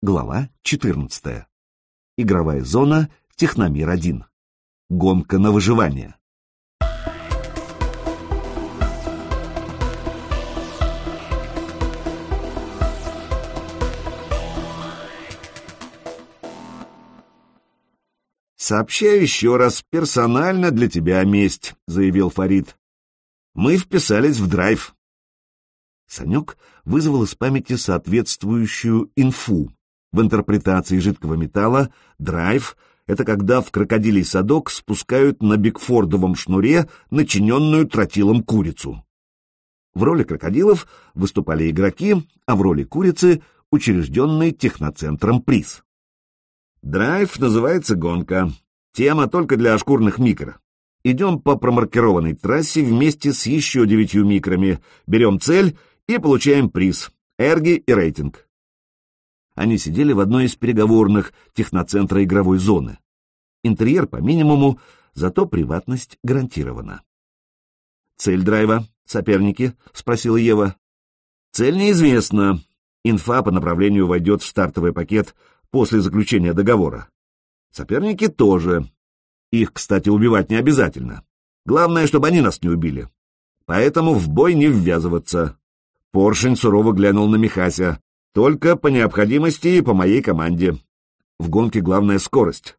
Глава 14. Игровая зона Техномир-1. Гонка на выживание. «Сообщаю еще раз, персонально для тебя месть», — заявил Фарид. «Мы вписались в драйв». Санек вызвал из памяти соответствующую инфу. В интерпретации жидкого металла драйв — это когда в крокодилий садок спускают на бигфордовом шнуре начиненную тротилом курицу. В роли крокодилов выступали игроки, а в роли курицы — учрежденный техноцентром приз. Драйв называется гонка. Тема только для шкурных микро. Идем по промаркированной трассе вместе с еще девятью микрами, берем цель и получаем приз — эрги и рейтинг. Они сидели в одной из переговорных техноцентра игровой зоны. Интерьер по минимуму, зато приватность гарантирована. «Цель драйва? Соперники?» — спросила Ева. «Цель неизвестна. Инфа по направлению войдет в стартовый пакет после заключения договора. Соперники тоже. Их, кстати, убивать не обязательно. Главное, чтобы они нас не убили. Поэтому в бой не ввязываться. Поршень сурово глянул на Михася. Только по необходимости и по моей команде. В гонке главная скорость.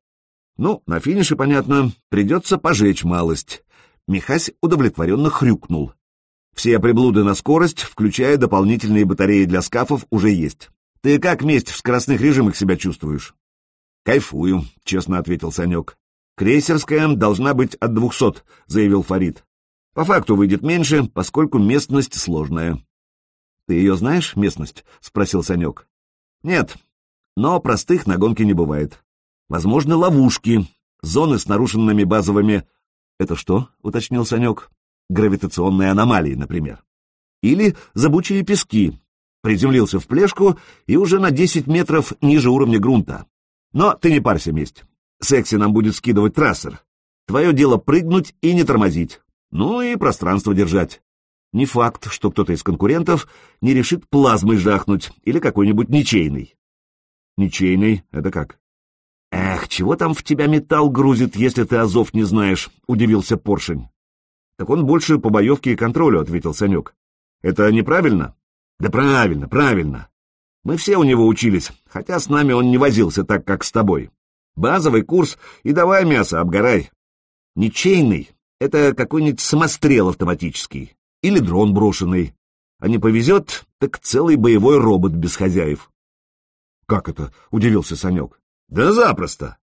Ну, на финише, понятно, придется пожечь малость. Михась удовлетворенно хрюкнул. Все приблуды на скорость, включая дополнительные батареи для скафов, уже есть. Ты как месть в скоростных режимах себя чувствуешь? Кайфую, честно ответил Санек. Крейсерская должна быть от двухсот, заявил Фарид. По факту выйдет меньше, поскольку местность сложная. Ты ее знаешь, местность? Спросил Санек. Нет, но простых на гонке не бывает. Возможно, ловушки, зоны с нарушенными базовыми... Это что? Уточнил Санек. Гравитационные аномалии, например. Или забучие пески, приземлился в плешку и уже на 10 метров ниже уровня грунта. Но ты не парься, месть. Секси нам будет скидывать трассер. Твое дело прыгнуть и не тормозить. Ну и пространство держать. Не факт, что кто-то из конкурентов не решит плазмой жахнуть или какой-нибудь ничейный. Ничейный — это как? Эх, чего там в тебя металл грузит, если ты азов не знаешь, — удивился Поршень. Так он больше по боевке и контролю, — ответил Санек. Это неправильно? Да правильно, правильно. Мы все у него учились, хотя с нами он не возился так, как с тобой. Базовый курс и давай мясо, обгорай. Ничейный — это какой-нибудь самострел автоматический или дрон брошенный. А не повезет, так целый боевой робот без хозяев. — Как это? — удивился Санек. — Да запросто.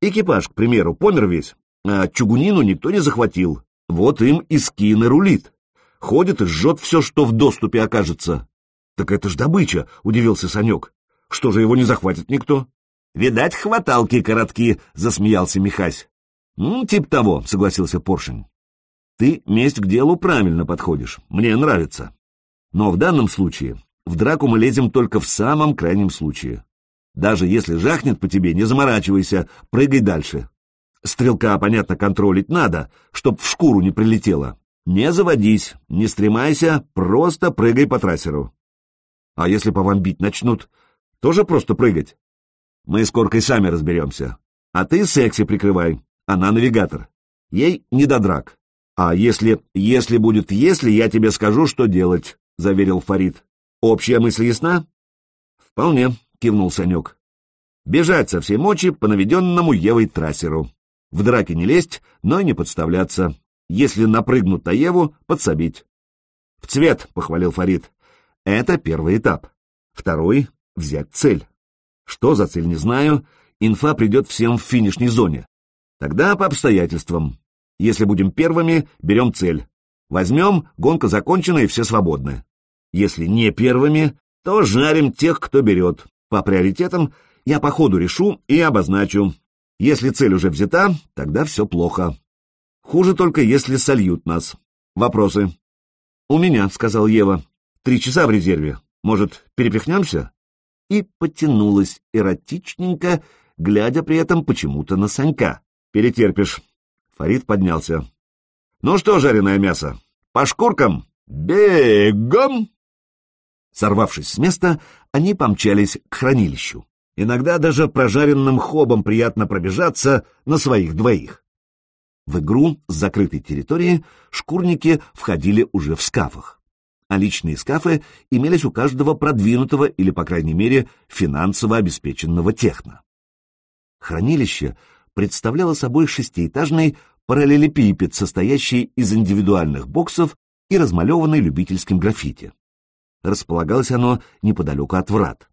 Экипаж, к примеру, помер весь, а чугунину никто не захватил. Вот им и скин и рулит. Ходит и жжет все, что в доступе окажется. «Так это ж добыча!» — удивился Санек. «Что же его не захватит никто?» «Видать, хваталки коротки!» — засмеялся Михась. «Ну, тип того», — согласился Поршень. «Ты месть к делу правильно подходишь. Мне нравится. Но в данном случае в драку мы лезем только в самом крайнем случае. Даже если жахнет по тебе, не заморачивайся, прыгай дальше. Стрелка, понятно, контролить надо, чтоб в шкуру не прилетело. Не заводись, не стремайся, просто прыгай по трассеру. А если по вам бить начнут, тоже просто прыгать? Мы с Коркой сами разберемся. А ты секси прикрывай, она навигатор. Ей не до драк. А если, если будет если, я тебе скажу, что делать, — заверил Фарид. Общая мысль ясна? Вполне, — кивнул Санек. Бежать со всей мочи по наведенному Евой трассеру. В драке не лезть, но и не подставляться. Если напрыгнут на Еву, подсобить. — В цвет, — похвалил Фарид. Это первый этап. Второй — взять цель. Что за цель, не знаю. Инфа придет всем в финишной зоне. Тогда по обстоятельствам. Если будем первыми, берем цель. Возьмем, гонка закончена и все свободны. Если не первыми, то жарим тех, кто берет. По приоритетам я по ходу решу и обозначу. Если цель уже взята, тогда все плохо. Хуже только, если сольют нас. Вопросы? — У меня, — сказал Ева. Три часа в резерве. Может, перепихнемся?» И потянулась эротичненько, глядя при этом почему-то на Санька. «Перетерпишь». Фарид поднялся. «Ну что, жареное мясо, по шкуркам? Бегом!» Сорвавшись с места, они помчались к хранилищу. Иногда даже прожаренным хобом приятно пробежаться на своих двоих. В игру с закрытой территории шкурники входили уже в скафах, а личные скафы имелись у каждого продвинутого или, по крайней мере, финансово обеспеченного техно. Хранилище представляло собой шестиэтажный параллелепипед, состоящий из индивидуальных боксов и размалеванный любительским граффити. Располагалось оно неподалеку от врат.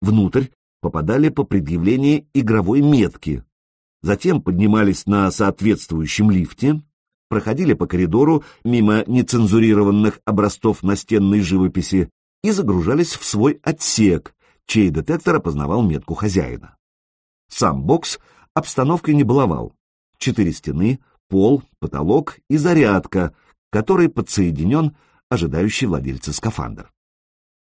Внутрь попадали по предъявлении игровой метки, затем поднимались на соответствующем лифте, проходили по коридору мимо нецензурированных образцов настенной живописи и загружались в свой отсек, чей детектор опознавал метку хозяина. Сам бокс обстановкой не баловал. Четыре стены, пол, потолок и зарядка, который подсоединен ожидающий владельца скафандр.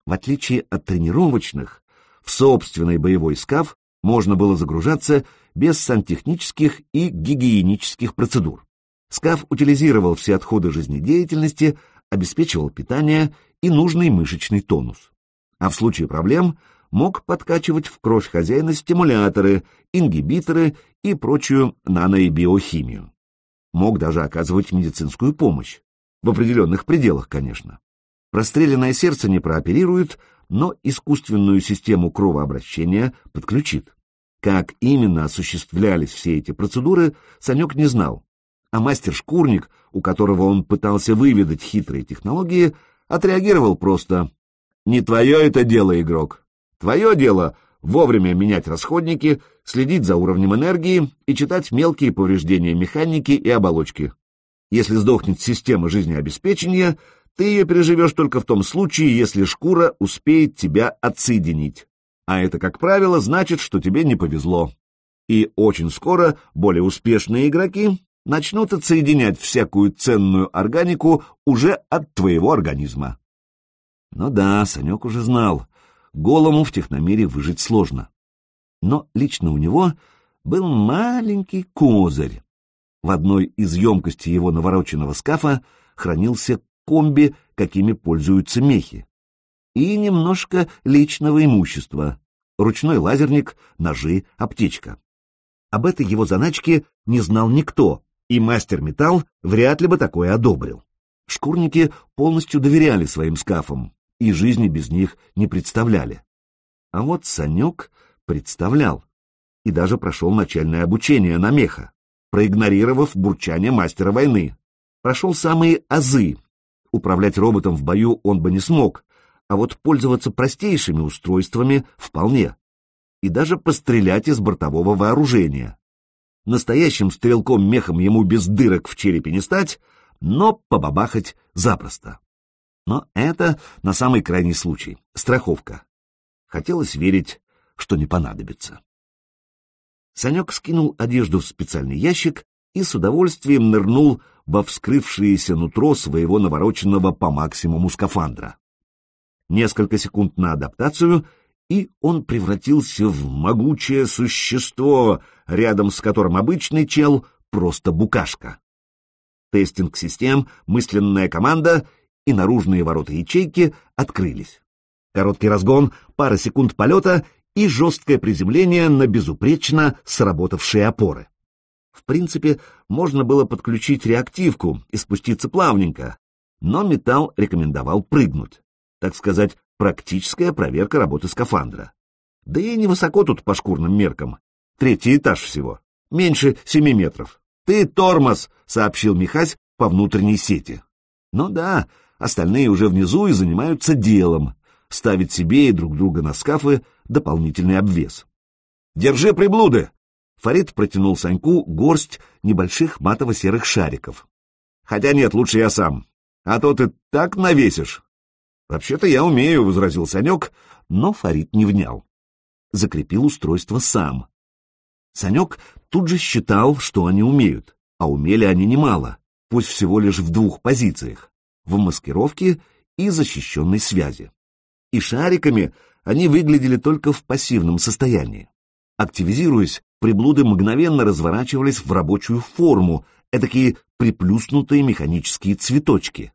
В отличие от тренировочных, в собственный боевой скаф можно было загружаться без сантехнических и гигиенических процедур. Скаф утилизировал все отходы жизнедеятельности, обеспечивал питание и нужный мышечный тонус. А в случае проблем мог подкачивать в кровь хозяина стимуляторы, ингибиторы и прочую нано- и биохимию. Мог даже оказывать медицинскую помощь. В определенных пределах, конечно. Простреленное сердце не прооперирует, но искусственную систему кровообращения подключит. Как именно осуществлялись все эти процедуры, Санек не знал, а мастер-шкурник, у которого он пытался выведать хитрые технологии, отреагировал просто «Не твое это дело, игрок. Твое дело — вовремя менять расходники, следить за уровнем энергии и читать мелкие повреждения механики и оболочки. Если сдохнет система жизнеобеспечения, ты ее переживешь только в том случае, если шкура успеет тебя отсоединить. А это, как правило, значит, что тебе не повезло. И очень скоро более успешные игроки начнут отсоединять всякую ценную органику уже от твоего организма. Ну да, Санек уже знал, голому в техномире выжить сложно. Но лично у него был маленький козырь. В одной из емкостей его навороченного скафа хранился комби, какими пользуются мехи. И немножко личного имущества. Ручной лазерник, ножи, аптечка. Об этой его заначке не знал никто, и мастер металл вряд ли бы такое одобрил. Шкурники полностью доверяли своим скафам, и жизни без них не представляли. А вот Санек представлял и даже прошел начальное обучение на меха, проигнорировав бурчание мастера войны. Прошел самые азы, Управлять роботом в бою он бы не смог, а вот пользоваться простейшими устройствами вполне. И даже пострелять из бортового вооружения. Настоящим стрелком-мехом ему без дырок в черепе не стать, но побабахать запросто. Но это на самый крайний случай, страховка. Хотелось верить, что не понадобится. Санек скинул одежду в специальный ящик и с удовольствием нырнул во вскрывшееся нутро своего навороченного по максимуму скафандра. Несколько секунд на адаптацию, и он превратился в могучее существо, рядом с которым обычный чел — просто букашка. Тестинг систем, мысленная команда и наружные ворота ячейки открылись. Короткий разгон, пара секунд полета и жесткое приземление на безупречно сработавшие опоры. В принципе, можно было подключить реактивку и спуститься плавненько, но металл рекомендовал прыгнуть. Так сказать, практическая проверка работы скафандра. Да и невысоко тут по шкурным меркам. Третий этаж всего. Меньше семи метров. «Ты тормоз!» — сообщил Михась по внутренней сети. Ну да, остальные уже внизу и занимаются делом. Ставить себе и друг друга на скафы дополнительный обвес. «Держи приблуды!» Фарид протянул Саньку горсть небольших матово-серых шариков. «Хотя нет, лучше я сам. А то ты так навесишь». «Вообще-то я умею», — возразил Санек, но Фарид не внял. Закрепил устройство сам. Санек тут же считал, что они умеют, а умели они немало, пусть всего лишь в двух позициях — в маскировке и защищенной связи. И шариками они выглядели только в пассивном состоянии. Активизируясь, приблуды мгновенно разворачивались в рабочую форму, этакие приплюснутые механические цветочки.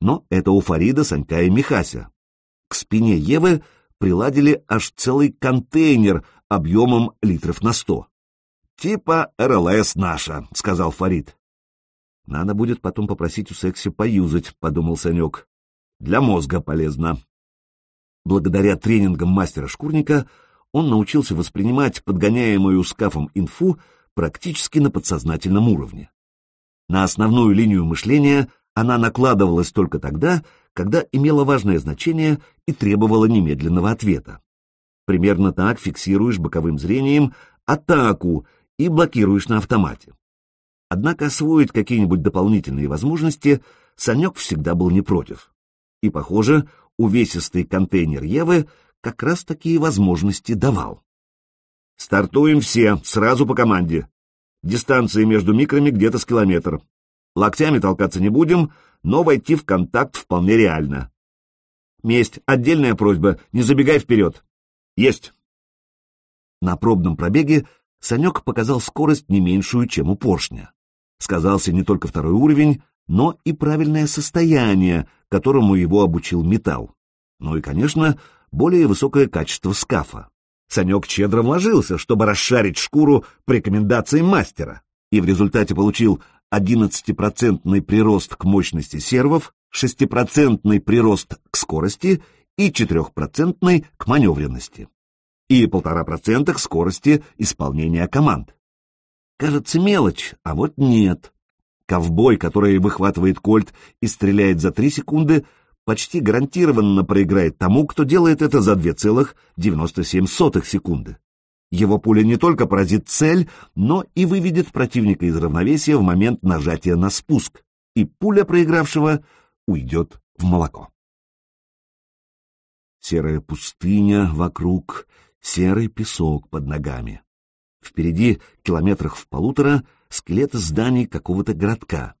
Но это у Фарида, Санька и Михася. К спине Евы приладили аж целый контейнер объемом литров на сто. «Типа РЛС наша», — сказал Фарид. «Надо будет потом попросить у секси поюзать», — подумал Санек. «Для мозга полезно». Благодаря тренингам мастера-шкурника он научился воспринимать подгоняемую скафом инфу практически на подсознательном уровне. На основную линию мышления она накладывалась только тогда, когда имела важное значение и требовала немедленного ответа. Примерно так фиксируешь боковым зрением атаку и блокируешь на автомате. Однако освоить какие-нибудь дополнительные возможности Санек всегда был не против. И, похоже, увесистый контейнер Евы как раз такие возможности давал. «Стартуем все, сразу по команде. Дистанция между микрами где-то с километр. Локтями толкаться не будем, но войти в контакт вполне реально. Месть, отдельная просьба, не забегай вперед. Есть!» На пробном пробеге Санек показал скорость не меньшую, чем у поршня. Сказался не только второй уровень, но и правильное состояние, которому его обучил металл. Ну и, конечно, более высокое качество скафа. Санек щедро вложился, чтобы расшарить шкуру по рекомендациям мастера, и в результате получил 11% прирост к мощности сервов, 6% прирост к скорости и 4% к маневренности, и 1,5% к скорости исполнения команд. Кажется мелочь, а вот нет. Ковбой, который выхватывает кольт и стреляет за 3 секунды, почти гарантированно проиграет тому, кто делает это за 2,97 секунды. Его пуля не только поразит цель, но и выведет противника из равновесия в момент нажатия на спуск, и пуля проигравшего уйдет в молоко. Серая пустыня вокруг, серый песок под ногами. Впереди, километрах в полутора, скелеты зданий какого-то городка.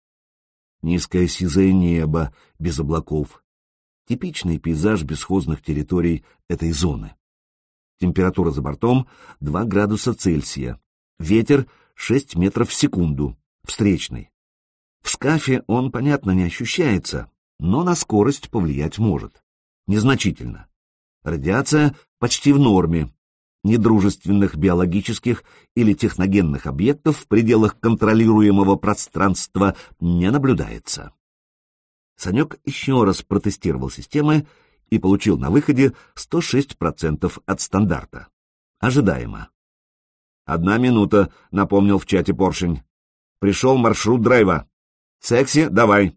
Низкое сизое небо, без облаков. Типичный пейзаж бесхозных территорий этой зоны. Температура за бортом 2 градуса Цельсия. Ветер 6 метров в секунду. Встречный. В скафе он, понятно, не ощущается, но на скорость повлиять может. Незначительно. Радиация почти в норме, недружественных биологических или техногенных объектов в пределах контролируемого пространства не наблюдается. Санек еще раз протестировал системы и получил на выходе 106% от стандарта. Ожидаемо. «Одна минута», — напомнил в чате поршень. «Пришел маршрут драйва. Секси, давай».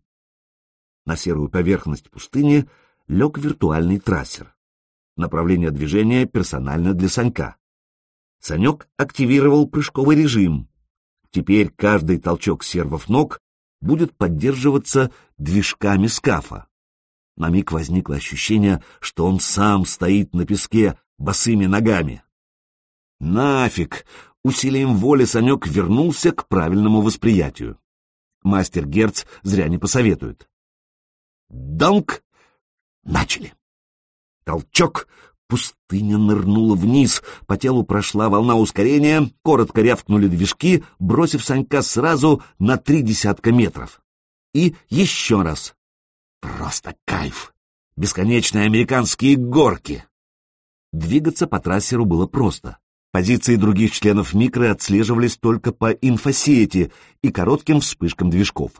На серую поверхность пустыни лег виртуальный трассер. Направление движения персонально для Санька. Санек активировал прыжковый режим. Теперь каждый толчок сервов ног будет поддерживаться движками скафа. На миг возникло ощущение, что он сам стоит на песке босыми ногами. Нафиг! Усилием воли Санек вернулся к правильному восприятию. Мастер Герц зря не посоветует. Данк! Начали! Толчок! Пустыня нырнула вниз, по телу прошла волна ускорения, коротко рявкнули движки, бросив Санька сразу на три десятка метров. И еще раз. Просто кайф! Бесконечные американские горки! Двигаться по трассеру было просто. Позиции других членов микро отслеживались только по инфосети и коротким вспышкам движков.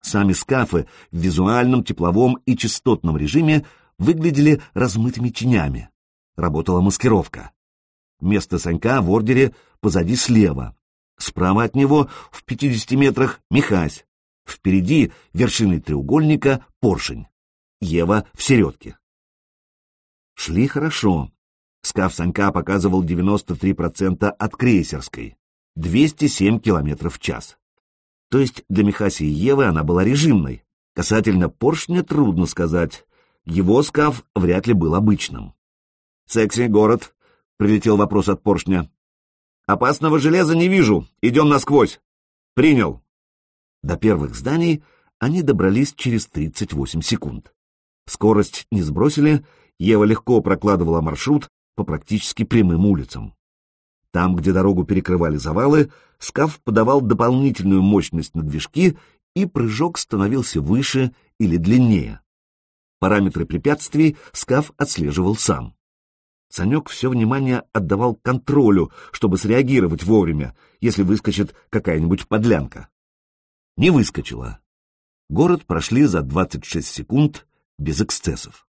Сами скафы в визуальном, тепловом и частотном режиме выглядели размытыми тенями. Работала маскировка. Место Санька в ордере позади слева. Справа от него, в 50 метрах, Михась. Впереди вершины треугольника поршень. Ева в середке. Шли хорошо. Скаф Санька показывал 93% от крейсерской. 207 км в час. То есть для Михаси и Евы она была режимной. Касательно поршня трудно сказать его скаф вряд ли был обычным. «Секси, город», — прилетел вопрос от поршня. «Опасного железа не вижу, идем насквозь». «Принял». До первых зданий они добрались через 38 секунд. Скорость не сбросили, Ева легко прокладывала маршрут по практически прямым улицам. Там, где дорогу перекрывали завалы, скаф подавал дополнительную мощность на движки, и прыжок становился выше или длиннее. Параметры препятствий скаф отслеживал сам. Санек все внимание отдавал контролю, чтобы среагировать вовремя, если выскочит какая-нибудь подлянка. Не выскочила. Город прошли за 26 секунд без эксцессов.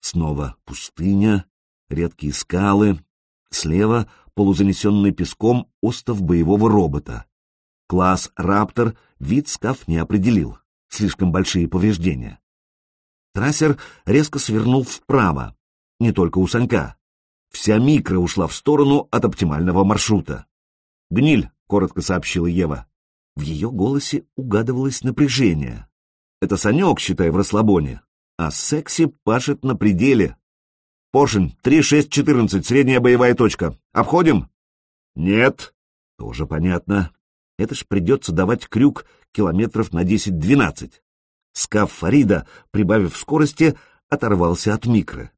Снова пустыня, редкие скалы, слева полузанесенный песком остов боевого робота. Класс «Раптор» вид скаф не определил, слишком большие повреждения. Трассер резко свернул вправо, не только у Санька. Вся микро ушла в сторону от оптимального маршрута. «Гниль», — коротко сообщила Ева. В ее голосе угадывалось напряжение. «Это Санек, считай, в расслабоне, а секси пашет на пределе. Поршень, 3-6-14, средняя боевая точка. Обходим?» «Нет». «Тоже понятно. Это ж придется давать крюк километров на 10-12». Скаф Фарида, прибавив скорости, оторвался от микро.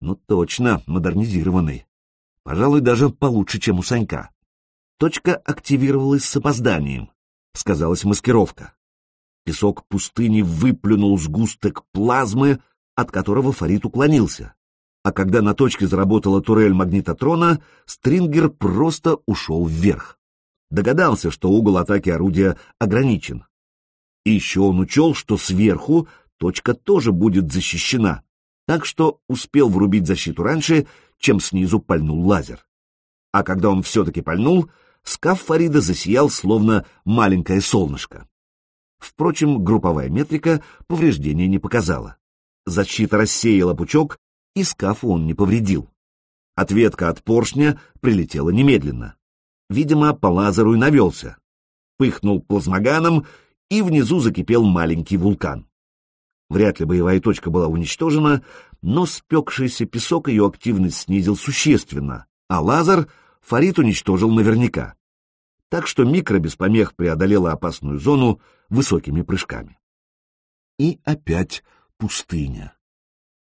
Ну точно, модернизированный. Пожалуй, даже получше, чем у Санька. Точка активировалась с опозданием. Сказалась маскировка. Песок пустыни выплюнул сгусток плазмы, от которого Фарид уклонился. А когда на точке заработала турель магнитотрона, Стрингер просто ушел вверх. Догадался, что угол атаки орудия ограничен. И еще он учел, что сверху точка тоже будет защищена, так что успел врубить защиту раньше, чем снизу пальнул лазер. А когда он все-таки пальнул, скаф Фарида засиял, словно маленькое солнышко. Впрочем, групповая метрика повреждения не показала. Защита рассеяла пучок, и скафу он не повредил. Ответка от поршня прилетела немедленно. Видимо, по лазеру и навелся. Пыхнул плазмоганом, и внизу закипел маленький вулкан. Вряд ли боевая точка была уничтожена, но спекшийся песок ее активность снизил существенно, а лазер Фарид уничтожил наверняка. Так что микро без помех преодолела опасную зону высокими прыжками. И опять пустыня.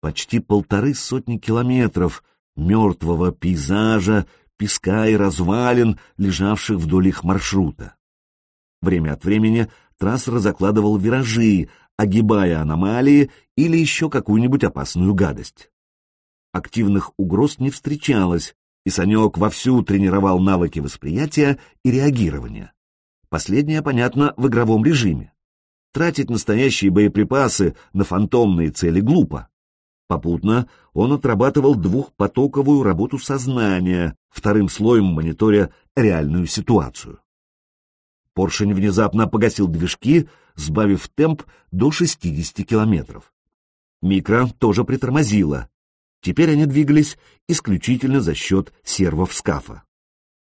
Почти полторы сотни километров мертвого пейзажа, песка и развалин, лежавших вдоль их маршрута. Время от времени трассер закладывал виражи, огибая аномалии или еще какую-нибудь опасную гадость. Активных угроз не встречалось, и Санек вовсю тренировал навыки восприятия и реагирования. Последнее, понятно, в игровом режиме. Тратить настоящие боеприпасы на фантомные цели глупо. Попутно он отрабатывал двухпотоковую работу сознания, вторым слоем мониторя реальную ситуацию. Поршень внезапно погасил движки, сбавив темп до 60 километров. Микро тоже притормозила. Теперь они двигались исключительно за счет сервов скафа.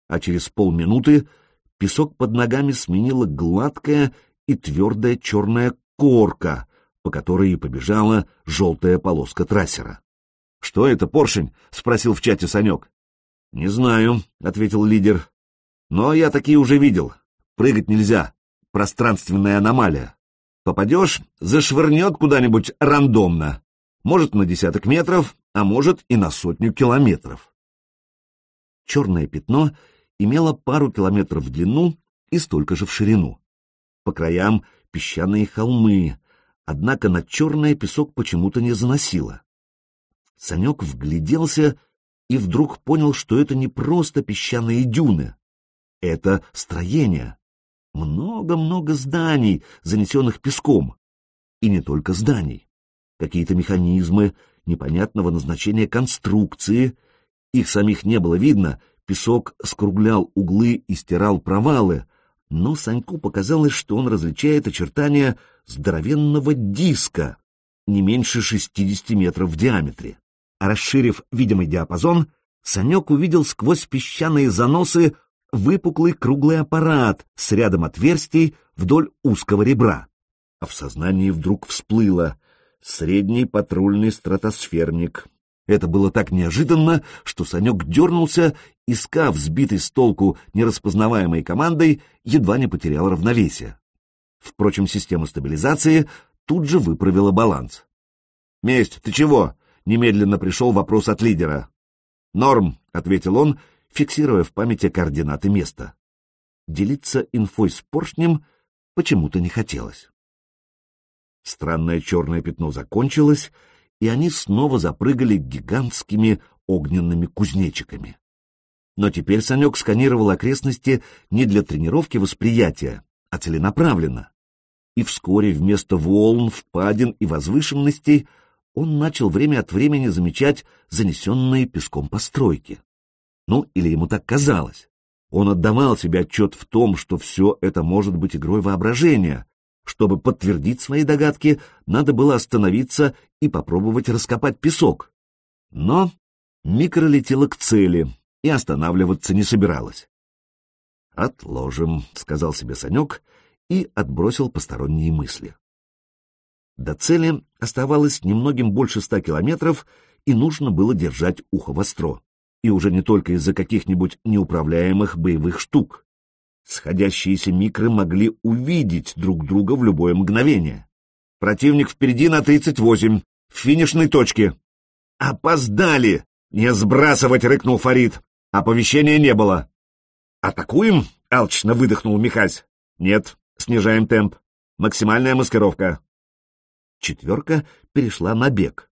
А через полминуты песок под ногами сменила гладкая и твердая черная корка, по которой и побежала желтая полоска трассера. — Что это, поршень? — спросил в чате Санек. — Не знаю, — ответил лидер. — Но я такие уже видел. Прыгать нельзя. Пространственная аномалия. Попадешь, зашвырнет куда-нибудь рандомно. Может, на десяток метров, а может и на сотню километров. Черное пятно имело пару километров в длину и столько же в ширину. По краям песчаные холмы, однако на черное песок почему-то не заносило. Санек вгляделся и вдруг понял, что это не просто песчаные дюны. Это строение. Много-много зданий, занесенных песком. И не только зданий. Какие-то механизмы, непонятного назначения конструкции. Их самих не было видно, песок скруглял углы и стирал провалы, но Саньку показалось, что он различает очертания здоровенного диска, не меньше 60 метров в диаметре. А расширив видимый диапазон, Санек увидел сквозь песчаные заносы выпуклый круглый аппарат с рядом отверстий вдоль узкого ребра. А в сознании вдруг всплыло средний патрульный стратосферник. Это было так неожиданно, что Санек дернулся, и скаф, сбитый с толку нераспознаваемой командой, едва не потерял равновесие. Впрочем, система стабилизации тут же выправила баланс. «Месть, ты чего?» — немедленно пришел вопрос от лидера. «Норм», — ответил он, фиксируя в памяти координаты места. Делиться инфой с поршнем почему-то не хотелось. Странное черное пятно закончилось, и они снова запрыгали гигантскими огненными кузнечиками. Но теперь Санек сканировал окрестности не для тренировки восприятия, а целенаправленно. И вскоре вместо волн, впадин и возвышенностей он начал время от времени замечать занесенные песком постройки. Ну, или ему так казалось. Он отдавал себе отчет в том, что все это может быть игрой воображения. Чтобы подтвердить свои догадки, надо было остановиться и попробовать раскопать песок. Но микро летела к цели и останавливаться не собиралась. «Отложим», — сказал себе Санек и отбросил посторонние мысли. До цели оставалось немногим больше ста километров, и нужно было держать ухо востро и уже не только из-за каких-нибудь неуправляемых боевых штук. Сходящиеся микры могли увидеть друг друга в любое мгновение. Противник впереди на 38, в финишной точке. «Опоздали!» — не сбрасывать, — рыкнул Фарид. Оповещения не было. «Атакуем?» — алчно выдохнул Михась. «Нет, снижаем темп. Максимальная маскировка». Четверка перешла на бег.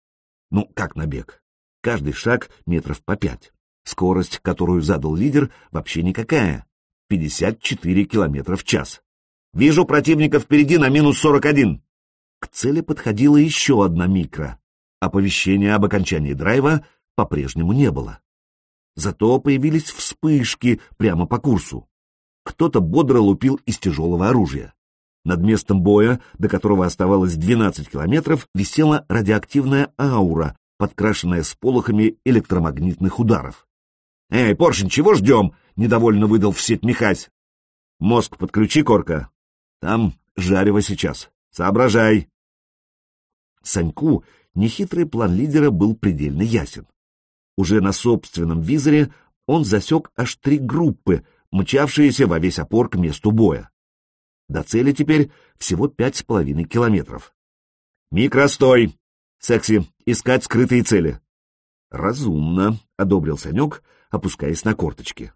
Ну, как на бег? Каждый шаг метров по пять. Скорость, которую задал лидер, вообще никакая. 54 километра в час. Вижу противника впереди на минус 41. К цели подходила еще одна микро. Оповещения об окончании драйва по-прежнему не было. Зато появились вспышки прямо по курсу. Кто-то бодро лупил из тяжелого оружия. Над местом боя, до которого оставалось 12 километров, висела радиоактивная аура, подкрашенная сполохами электромагнитных ударов. «Эй, поршень, чего ждем?» — недовольно выдал в сеть Михась. «Мозг подключи, Корка. Там жарево сейчас. Соображай!» Саньку нехитрый план лидера был предельно ясен. Уже на собственном визоре он засек аж три группы, мчавшиеся во весь опор к месту боя. До цели теперь всего пять с половиной километров. «Микростой! Секси, искать скрытые цели!» «Разумно», — одобрил Санек, опускаясь на корточки.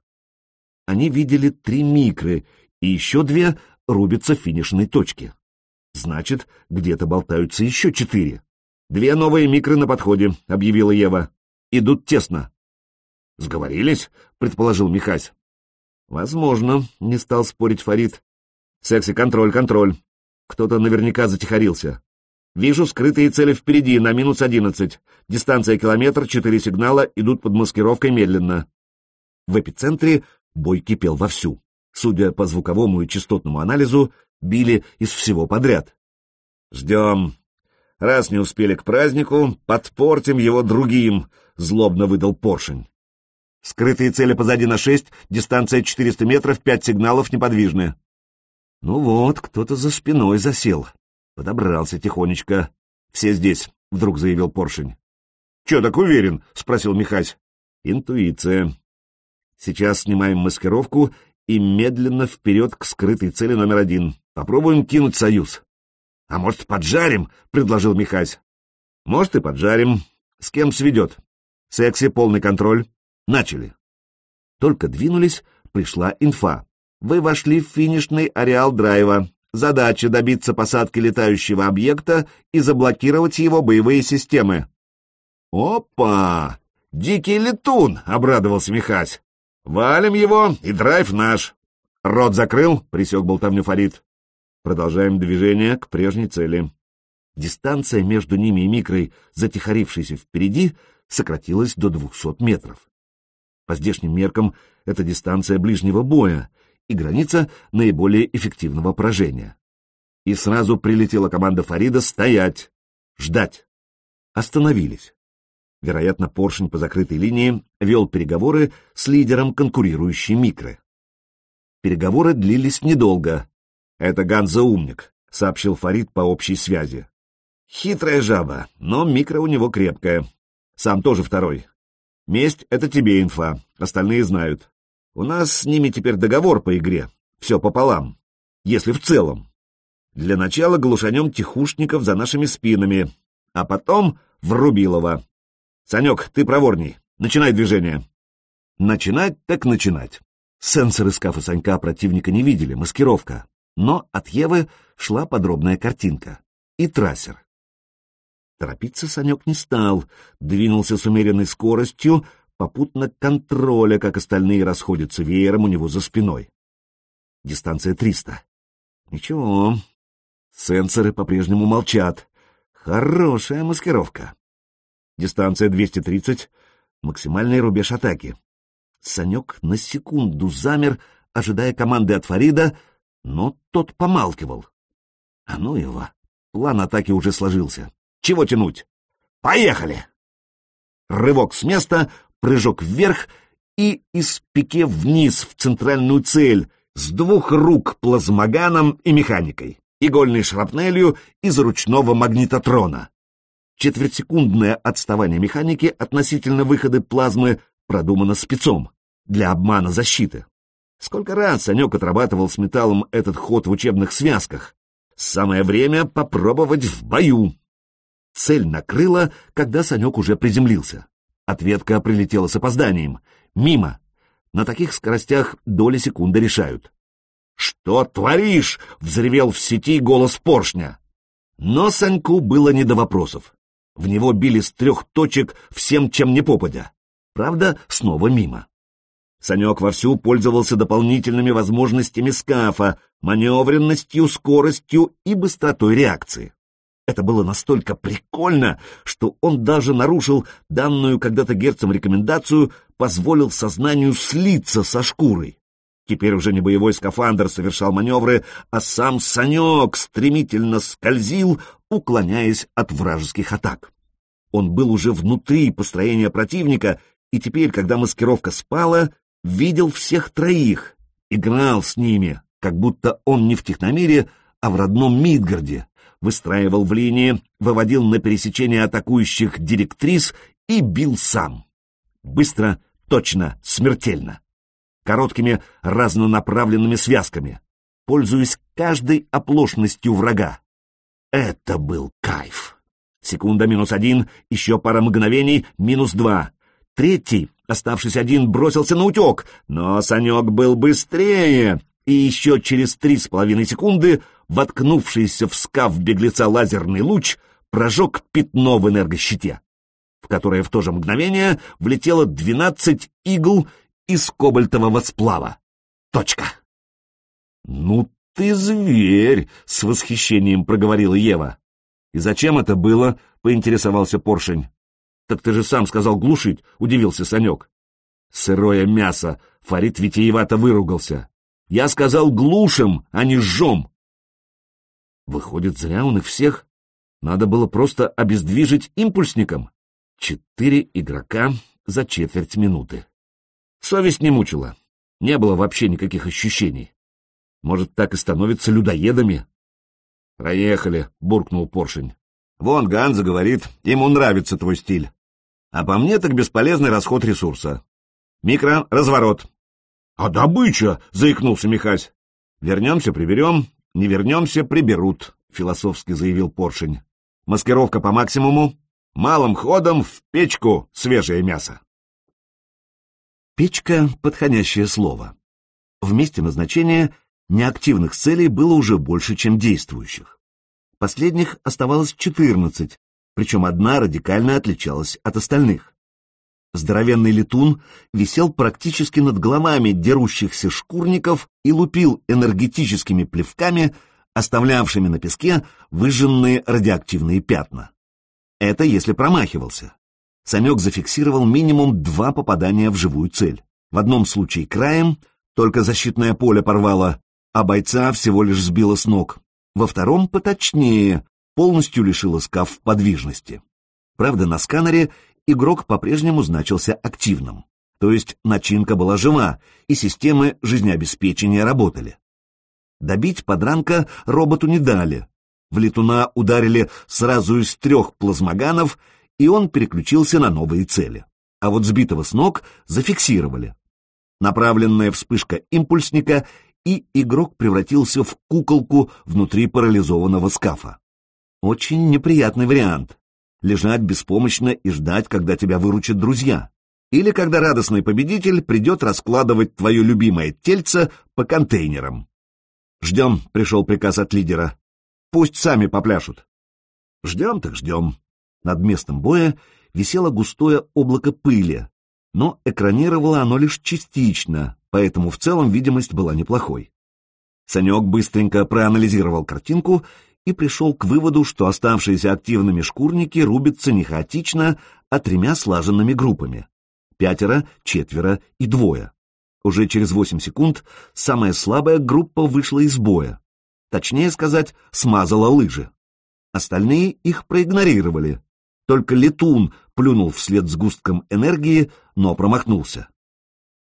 Они видели три микры, и еще две рубятся в финишной точке. Значит, где-то болтаются еще четыре. «Две новые микры на подходе», — объявила Ева. «Идут тесно». «Сговорились?» — предположил Михась. «Возможно», — не стал спорить Фарид. «Секси, контроль, контроль. Кто-то наверняка затихарился. Вижу скрытые цели впереди, на минус одиннадцать. Дистанция километр, четыре сигнала, идут под маскировкой медленно. В эпицентре бой кипел вовсю. Судя по звуковому и частотному анализу, били из всего подряд. «Ждем. Раз не успели к празднику, подпортим его другим», — злобно выдал поршень. «Скрытые цели позади на шесть, дистанция 400 метров, пять сигналов неподвижны». Ну вот, кто-то за спиной засел. Подобрался тихонечко. «Все здесь», — вдруг заявил Поршень. «Че так уверен?» — спросил Михась. «Интуиция. Сейчас снимаем маскировку и медленно вперед к скрытой цели номер один. Попробуем кинуть союз». «А может, поджарим?» — предложил Михась. «Может, и поджарим. С кем сведет?» «Секси, полный контроль. Начали». Только двинулись, пришла инфа. Вы вошли в финишный ареал драйва. Задача добиться посадки летающего объекта и заблокировать его боевые системы. Опа! Дикий летун! обрадовался Михась. Валим его, и драйв наш. Рот закрыл, присек болтовню Фарид. Продолжаем движение к прежней цели. Дистанция между ними и микрой, затихарившейся впереди, сократилась до двухсот метров. По здешним меркам это дистанция ближнего боя, и граница наиболее эффективного поражения. И сразу прилетела команда Фарида «Стоять! Ждать!» Остановились. Вероятно, поршень по закрытой линии вел переговоры с лидером конкурирующей микры. Переговоры длились недолго. «Это Ганза умник», — сообщил Фарид по общей связи. «Хитрая жаба, но микро у него крепкая. Сам тоже второй. Месть — это тебе инфа, остальные знают. У нас с ними теперь договор по игре, все пополам, если в целом. Для начала глушанем тихушников за нашими спинами, а потом в Рубилова. Санек, ты проворней, начинай движение. Начинать так начинать. Сенсоры скафа Санька противника не видели, маскировка. Но от Евы шла подробная картинка. И трассер. Торопиться Санек не стал, двинулся с умеренной скоростью, попутно контроля, как остальные расходятся веером у него за спиной. Дистанция 300. Ничего, сенсоры по-прежнему молчат. Хорошая маскировка. Дистанция 230, максимальный рубеж атаки. Санек на секунду замер, ожидая команды от Фарида, но тот помалкивал. А ну его, план атаки уже сложился. Чего тянуть? Поехали! Рывок с места, прыжок вверх и из пике вниз в центральную цель с двух рук плазмоганом и механикой, игольной шрапнелью из ручного магнитотрона. Четвертьсекундное отставание механики относительно выхода плазмы продумано спецом для обмана защиты. Сколько раз Санек отрабатывал с металлом этот ход в учебных связках. Самое время попробовать в бою. Цель накрыла, когда Санек уже приземлился. Ответка прилетела с опозданием. Мимо. На таких скоростях доли секунды решают. «Что творишь?» — взревел в сети голос поршня. Но Саньку было не до вопросов. В него били с трех точек всем, чем не попадя. Правда, снова мимо. Санек вовсю пользовался дополнительными возможностями скафа, маневренностью, скоростью и быстротой реакции. Это было настолько прикольно, что он даже нарушил данную когда-то Герцем рекомендацию, позволил сознанию слиться со шкурой. Теперь уже не боевой скафандр совершал маневры, а сам Санек стремительно скользил, уклоняясь от вражеских атак. Он был уже внутри построения противника, и теперь, когда маскировка спала, видел всех троих, играл с ними, как будто он не в техномире, а в родном Мидгарде, выстраивал в линии, выводил на пересечение атакующих директрис и бил сам. Быстро, точно, смертельно. Короткими разнонаправленными связками, пользуясь каждой оплошностью врага. Это был кайф. Секунда минус один, еще пара мгновений, минус два. Третий, оставшись один, бросился на утек, но Санек был быстрее, и еще через три с половиной секунды воткнувшийся в скаф беглеца лазерный луч прожег пятно в энергощите, в которое в то же мгновение влетело двенадцать игл из кобальтового сплава. Точка. «Ну ты зверь!» — с восхищением проговорила Ева. «И зачем это было?» — поинтересовался Поршень. «Так ты же сам сказал глушить», — удивился Санек. «Сырое мясо!» — Фарид витиевато выругался. «Я сказал глушим, а не жжем!» Выходит, зря он их всех. Надо было просто обездвижить импульсником. Четыре игрока за четверть минуты. Совесть не мучила. Не было вообще никаких ощущений. Может, так и становятся людоедами? «Проехали», — буркнул Поршень. «Вон Ганза говорит, ему нравится твой стиль. А по мне так бесполезный расход ресурса. Микро, разворот». «А добыча!» — заикнулся Михась. «Вернемся, приберем, не вернемся, приберут», — философски заявил Поршень. «Маскировка по максимуму, малым ходом в печку свежее мясо». Печка — подходящее слово. В месте назначения неактивных целей было уже больше, чем действующих. Последних оставалось 14, причем одна радикально отличалась от остальных. Здоровенный летун висел практически над головами дерущихся шкурников и лупил энергетическими плевками, оставлявшими на песке выжженные радиоактивные пятна. Это если промахивался. Санек зафиксировал минимум два попадания в живую цель. В одном случае краем, только защитное поле порвало, а бойца всего лишь сбило с ног. Во втором поточнее, полностью лишило скаф подвижности. Правда, на сканере игрок по-прежнему значился активным, то есть начинка была жива, и системы жизнеобеспечения работали. Добить подранка роботу не дали. В летуна ударили сразу из трех плазмоганов, и он переключился на новые цели. А вот сбитого с ног зафиксировали. Направленная вспышка импульсника, и игрок превратился в куколку внутри парализованного скафа. Очень неприятный вариант лежать беспомощно и ждать, когда тебя выручат друзья. Или когда радостный победитель придет раскладывать твое любимое тельце по контейнерам. «Ждем», — пришел приказ от лидера. «Пусть сами попляшут». «Ждем так ждем». Над местом боя висело густое облако пыли, но экранировало оно лишь частично, поэтому в целом видимость была неплохой. Санек быстренько проанализировал картинку и пришел к выводу, что оставшиеся активными шкурники рубятся не хаотично, а тремя слаженными группами. Пятеро, четверо и двое. Уже через восемь секунд самая слабая группа вышла из боя. Точнее сказать, смазала лыжи. Остальные их проигнорировали. Только летун плюнул вслед с густком энергии, но промахнулся.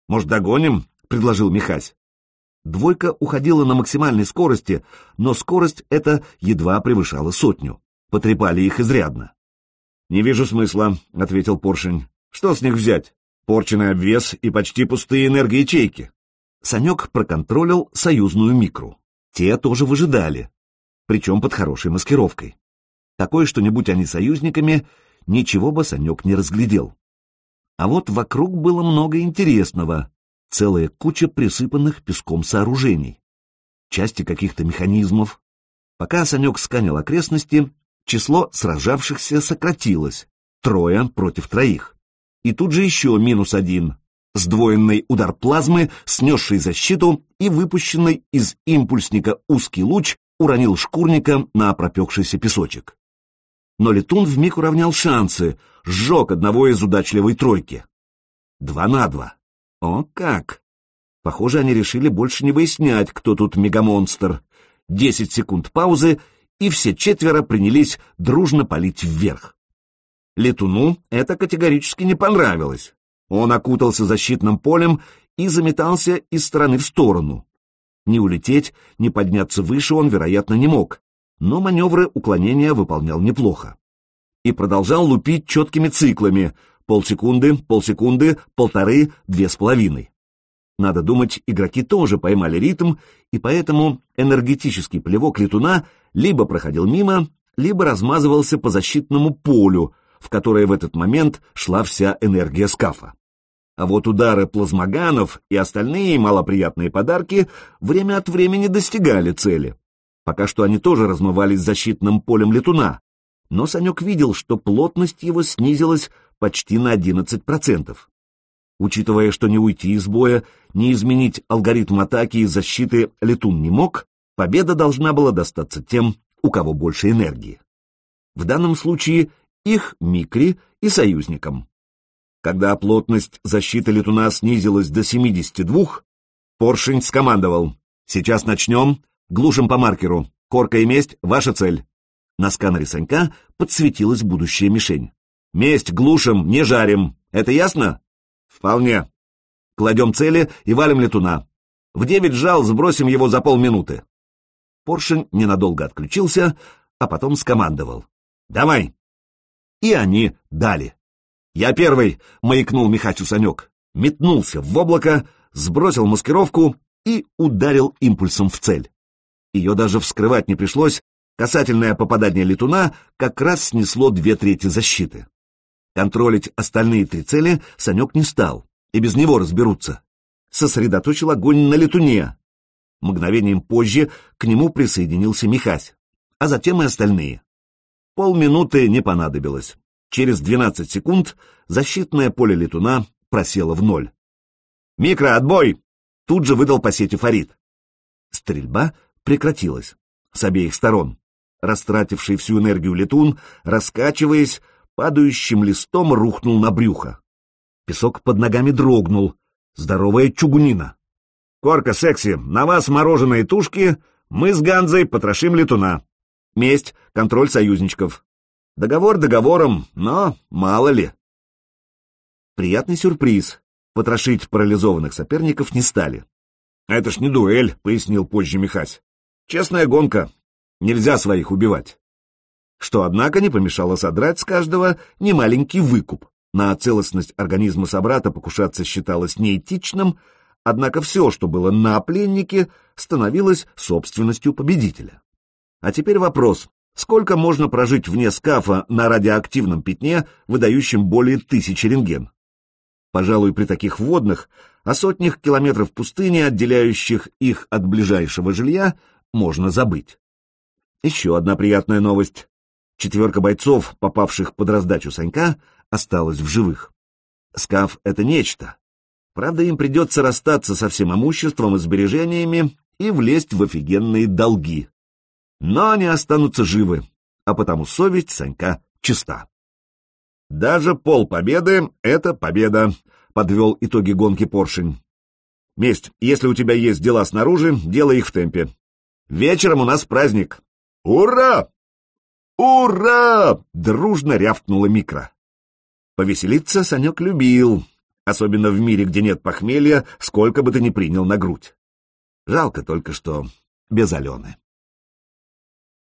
«Может, догоним?» — предложил Михась. Двойка уходила на максимальной скорости, но скорость эта едва превышала сотню. Потрепали их изрядно. «Не вижу смысла», — ответил Поршень. «Что с них взять? Порченный обвес и почти пустые энергоячейки». Санек проконтролил союзную микру. Те тоже выжидали, причем под хорошей маскировкой. Такое, что не будь они союзниками, ничего бы Санек не разглядел. А вот вокруг было много интересного целая куча присыпанных песком сооружений, части каких-то механизмов. Пока Санек сканил окрестности, число сражавшихся сократилось, трое против троих. И тут же еще минус один, сдвоенный удар плазмы, снесший защиту и выпущенный из импульсника узкий луч уронил шкурника на пропекшийся песочек. Но летун вмиг уравнял шансы, сжег одного из удачливой тройки. Два на два. О как! Похоже, они решили больше не выяснять, кто тут мегамонстр. Десять секунд паузы, и все четверо принялись дружно палить вверх. Летуну это категорически не понравилось. Он окутался защитным полем и заметался из стороны в сторону. Не улететь, не подняться выше он, вероятно, не мог, но маневры уклонения выполнял неплохо. И продолжал лупить четкими циклами, Полсекунды, полсекунды, полторы, две с половиной. Надо думать, игроки тоже поймали ритм, и поэтому энергетический плевок летуна либо проходил мимо, либо размазывался по защитному полю, в которое в этот момент шла вся энергия скафа. А вот удары плазмоганов и остальные малоприятные подарки время от времени достигали цели. Пока что они тоже размывались защитным полем летуна, но Санек видел, что плотность его снизилась почти на 11%. Учитывая, что не уйти из боя, не изменить алгоритм атаки и защиты летун не мог, победа должна была достаться тем, у кого больше энергии. В данном случае их микри и союзникам. Когда плотность защиты летуна снизилась до 72, Поршень скомандовал «Сейчас начнем, глушим по маркеру, корка и месть — ваша цель». На сканере Санька подсветилась будущая мишень. Месть глушим, не жарим. Это ясно? Вполне. Кладем цели и валим летуна. В девять жал сбросим его за полминуты. Поршень ненадолго отключился, а потом скомандовал. «Давай!» И они дали. «Я первый!» — маякнул Михачу Санек. Метнулся в облако, сбросил маскировку и ударил импульсом в цель. Ее даже вскрывать не пришлось, касательное попадание летуна как раз снесло две трети защиты. Контролить остальные три цели Санек не стал, и без него разберутся. Сосредоточил огонь на летуне. Мгновением позже к нему присоединился Михась, а затем и остальные. Полминуты не понадобилось. Через 12 секунд защитное поле летуна просело в ноль. «Микро, отбой!» — тут же выдал по сети Фарид. Стрельба прекратилась с обеих сторон. Растративший всю энергию летун, раскачиваясь, падающим листом рухнул на брюхо. Песок под ногами дрогнул. Здоровая чугунина. «Корка, секси, на вас мороженые тушки, мы с Ганзой потрошим летуна. Месть, контроль союзничков. Договор договором, но мало ли». Приятный сюрприз. Потрошить парализованных соперников не стали. «Это ж не дуэль», — пояснил позже Михась. «Честная гонка. Нельзя своих убивать» что, однако, не помешало содрать с каждого немаленький выкуп. На целостность организма собрата покушаться считалось неэтичным, однако все, что было на пленнике, становилось собственностью победителя. А теперь вопрос, сколько можно прожить вне скафа на радиоактивном пятне, выдающем более тысячи рентген? Пожалуй, при таких водных, о сотнях километров пустыни, отделяющих их от ближайшего жилья, можно забыть. Еще одна приятная новость. Четверка бойцов, попавших под раздачу Санька, осталась в живых. Скаф — это нечто. Правда, им придется расстаться со всем имуществом и сбережениями и влезть в офигенные долги. Но они останутся живы, а потому совесть Санька чиста. Даже пол победы — это победа, — подвел итоги гонки поршень. Месть, если у тебя есть дела снаружи, делай их в темпе. Вечером у нас праздник. Ура! Ура! Дружно рявкнула микро. Повеселиться Санек любил, особенно в мире, где нет похмелья, сколько бы ты ни принял на грудь. Жалко только, что без Алены.